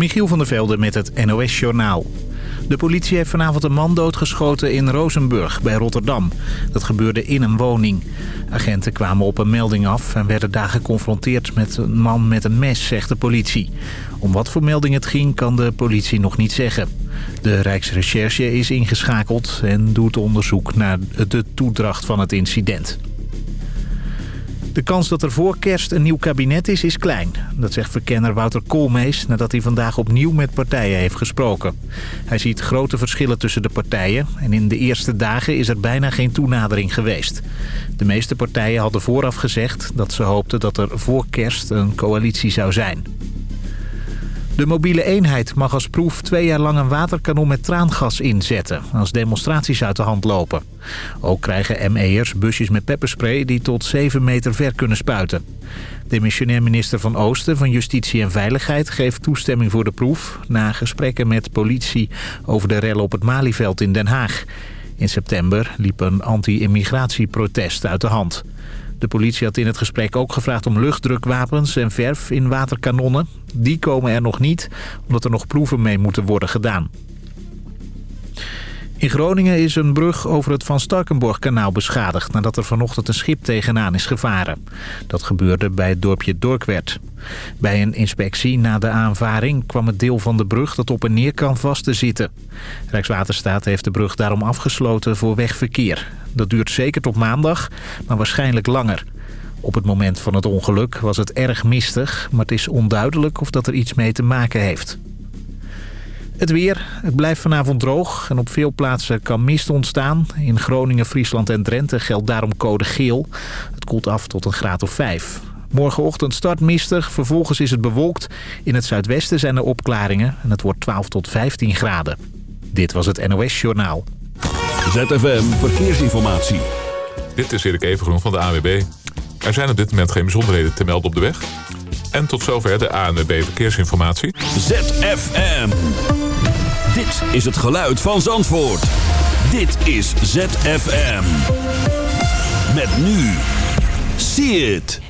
Michiel van der Velde met het NOS-journaal. De politie heeft vanavond een man doodgeschoten in Rozenburg bij Rotterdam. Dat gebeurde in een woning. Agenten kwamen op een melding af en werden daar geconfronteerd met een man met een mes, zegt de politie. Om wat voor melding het ging kan de politie nog niet zeggen. De Rijksrecherche is ingeschakeld en doet onderzoek naar de toedracht van het incident. De kans dat er voor kerst een nieuw kabinet is, is klein. Dat zegt verkenner Wouter Koolmees nadat hij vandaag opnieuw met partijen heeft gesproken. Hij ziet grote verschillen tussen de partijen en in de eerste dagen is er bijna geen toenadering geweest. De meeste partijen hadden vooraf gezegd dat ze hoopten dat er voor kerst een coalitie zou zijn. De mobiele eenheid mag als proef twee jaar lang een waterkanon met traangas inzetten... als demonstraties uit de hand lopen. Ook krijgen ME'ers busjes met pepperspray die tot 7 meter ver kunnen spuiten. Demissionair minister Van Oosten van Justitie en Veiligheid geeft toestemming voor de proef... na gesprekken met politie over de rellen op het Malieveld in Den Haag. In september liep een anti-immigratieprotest uit de hand. De politie had in het gesprek ook gevraagd om luchtdrukwapens en verf in waterkanonnen. Die komen er nog niet, omdat er nog proeven mee moeten worden gedaan. In Groningen is een brug over het Van Starkenborg-kanaal beschadigd... nadat er vanochtend een schip tegenaan is gevaren. Dat gebeurde bij het dorpje Dorkwert. Bij een inspectie na de aanvaring kwam het deel van de brug dat op en neer kan vast te zitten. Rijkswaterstaat heeft de brug daarom afgesloten voor wegverkeer. Dat duurt zeker tot maandag, maar waarschijnlijk langer. Op het moment van het ongeluk was het erg mistig, maar het is onduidelijk of dat er iets mee te maken heeft. Het weer. Het blijft vanavond droog en op veel plaatsen kan mist ontstaan. In Groningen, Friesland en Drenthe geldt daarom code geel. Het koelt af tot een graad of 5. Morgenochtend start mistig, vervolgens is het bewolkt. In het zuidwesten zijn er opklaringen en het wordt 12 tot 15 graden. Dit was het NOS Journaal. ZFM Verkeersinformatie. Dit is Erik Evengroen van de AWB. Er zijn op dit moment geen bijzonderheden te melden op de weg. En tot zover de ANWB Verkeersinformatie. ZFM. Dit is het geluid van Zandvoort. Dit is ZFM. Met nu. See it.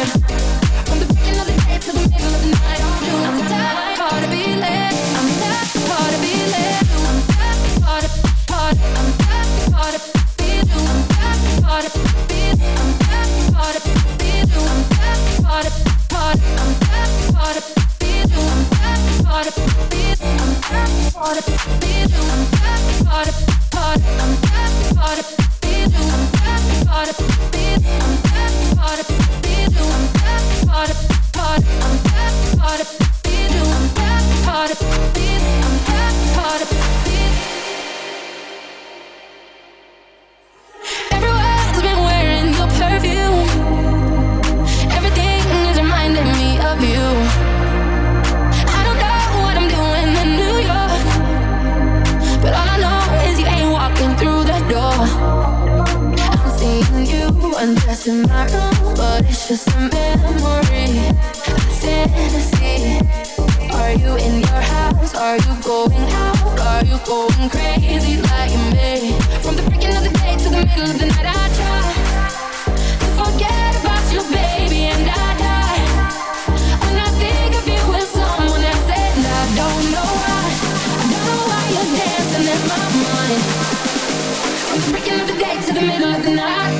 From the beginning of the day to the middle of the night, all the time. tomorrow, but it's just a memory, a fantasy. Are you in your house? Are you going out? Are you going crazy like me? From the breaking of the day to the middle of the night, I try to forget about you, baby, and I die. When I think of you with someone else, and I don't know why, don't know why you're dancing in my mind. From the breaking of the day to the middle of the night.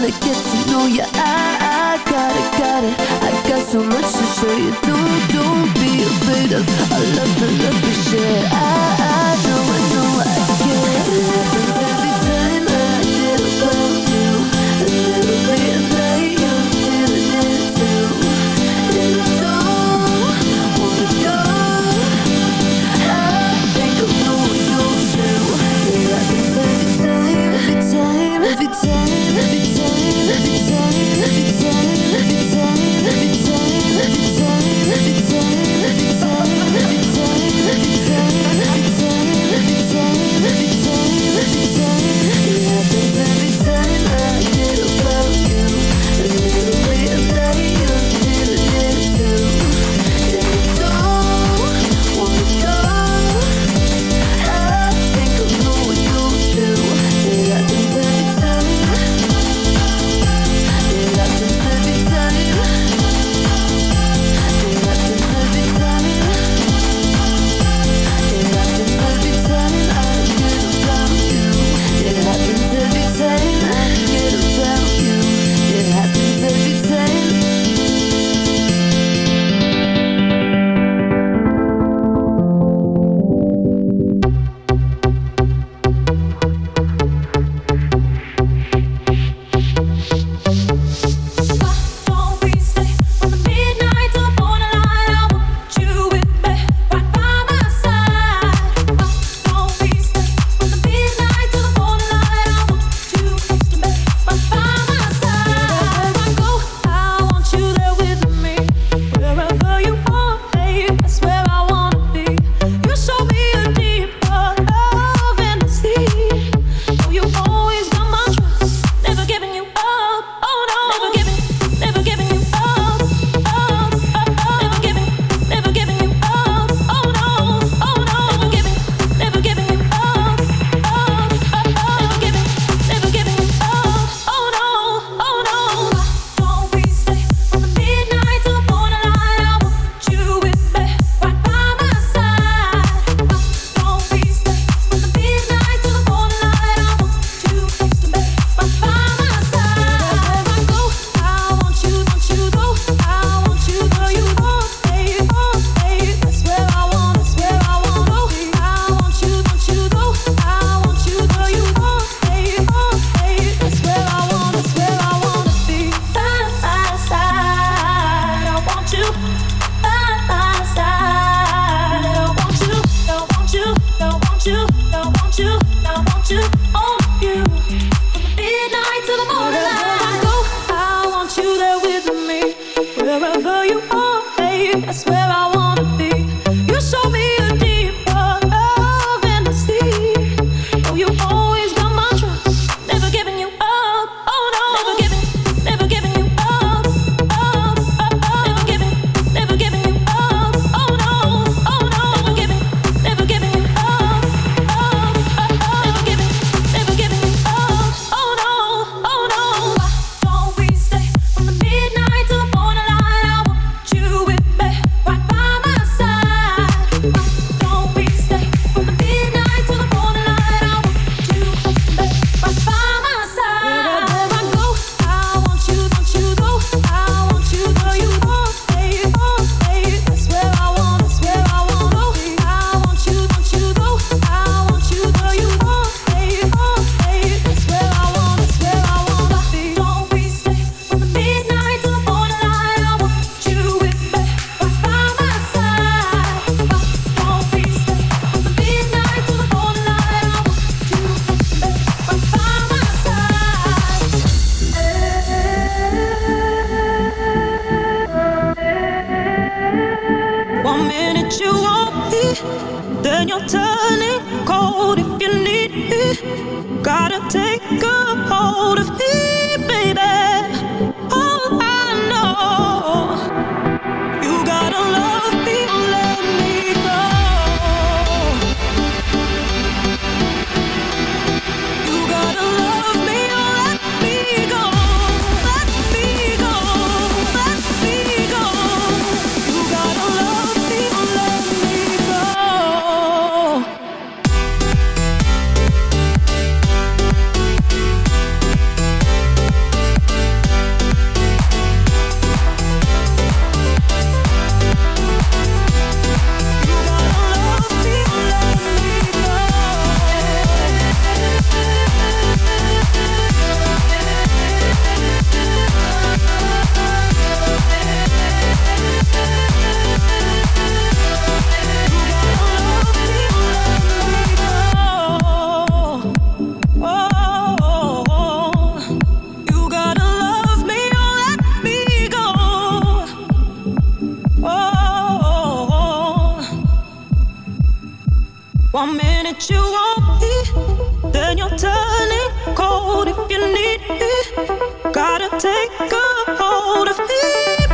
wanna get to know you I, I got it, got it. I got so much to show you. Don't, don't be afraid of. I love the love we share. I, I know, I know I can time, the time, the One minute you want me, then you're turning cold if you need me. Gotta take a hold of me.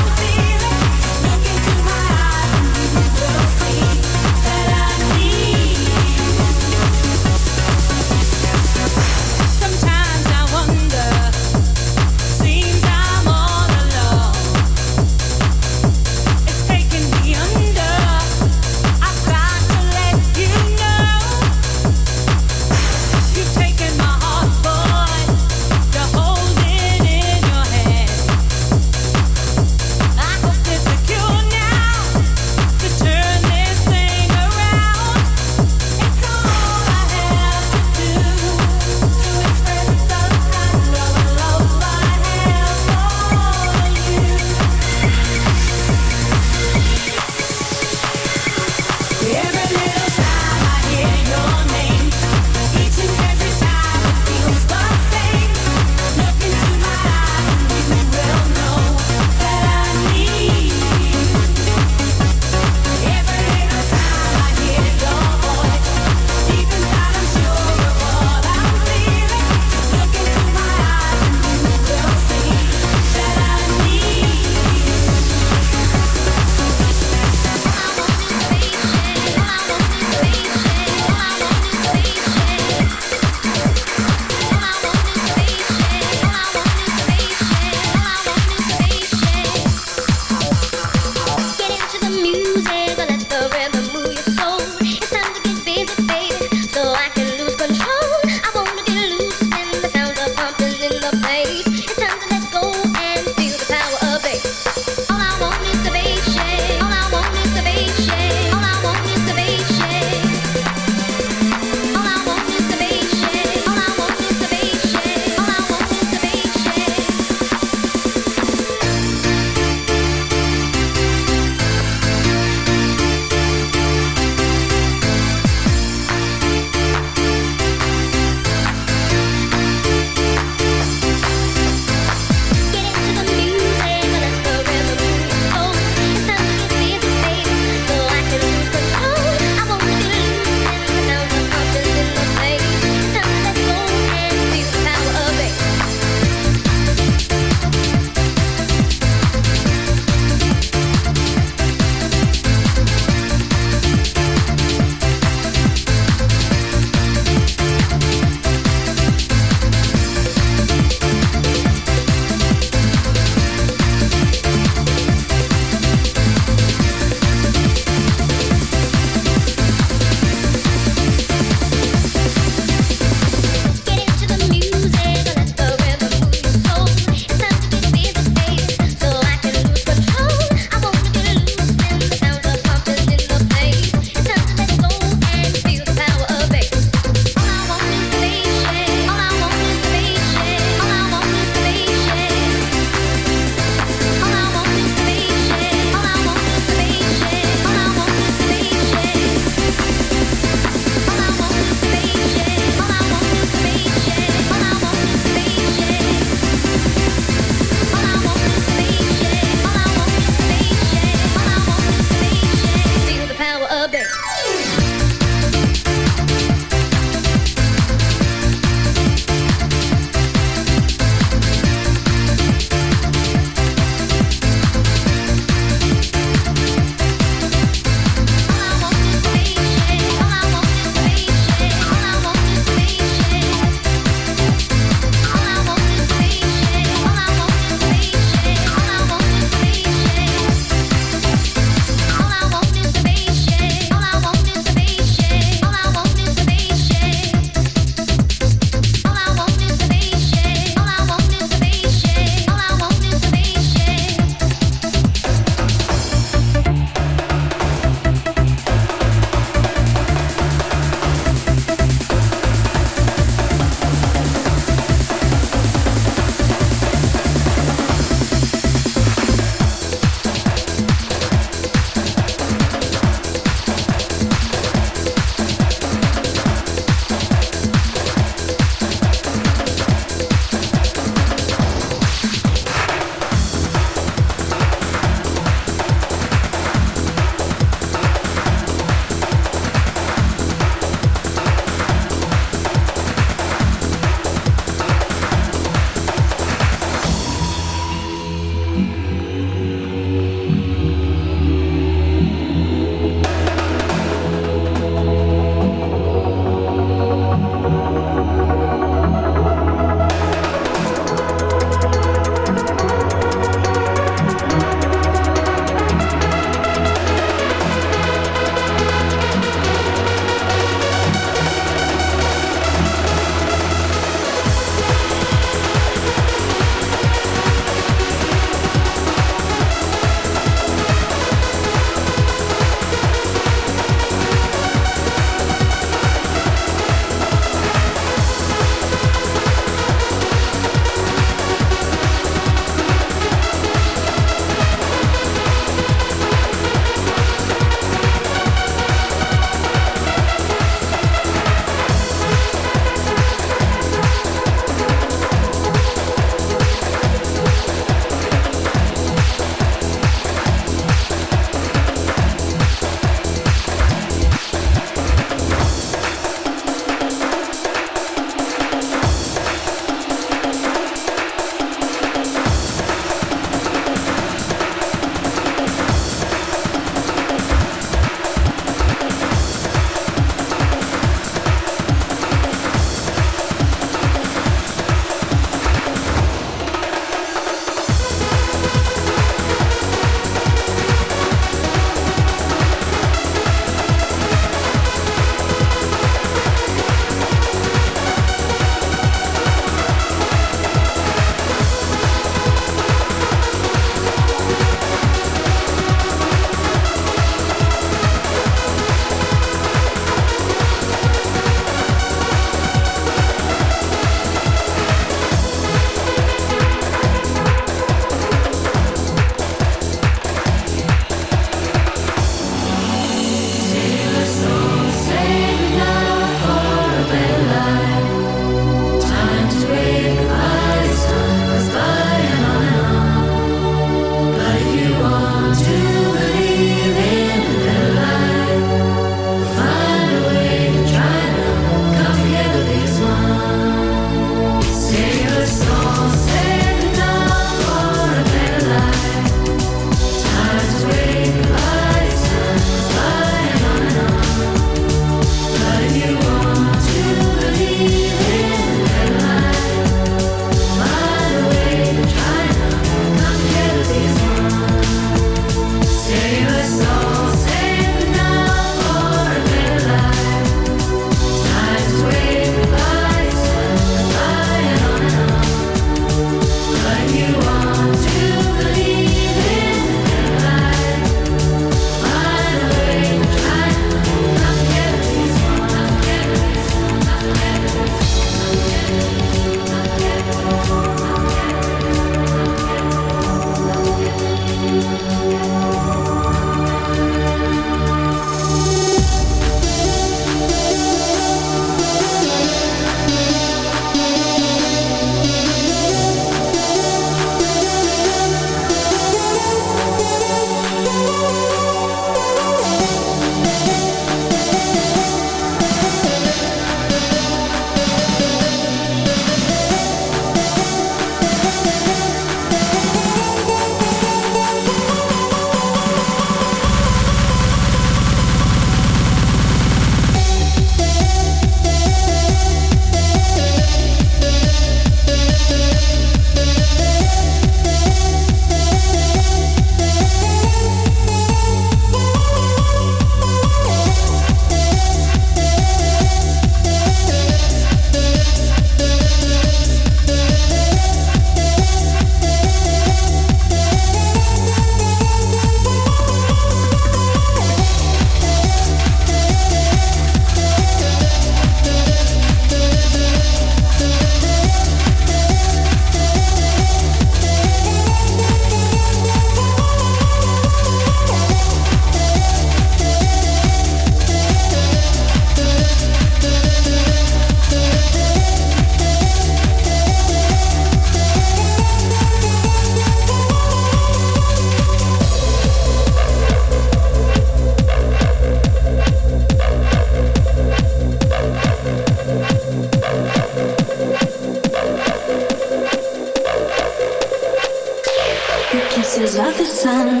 The sun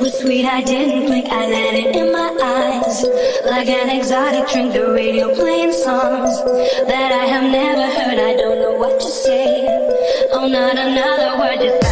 was sweet. I didn't blink. I let it in my eyes like an exotic drink. The radio playing songs that I have never heard. I don't know what to say. Oh, not another word. Just